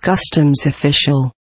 Customs official.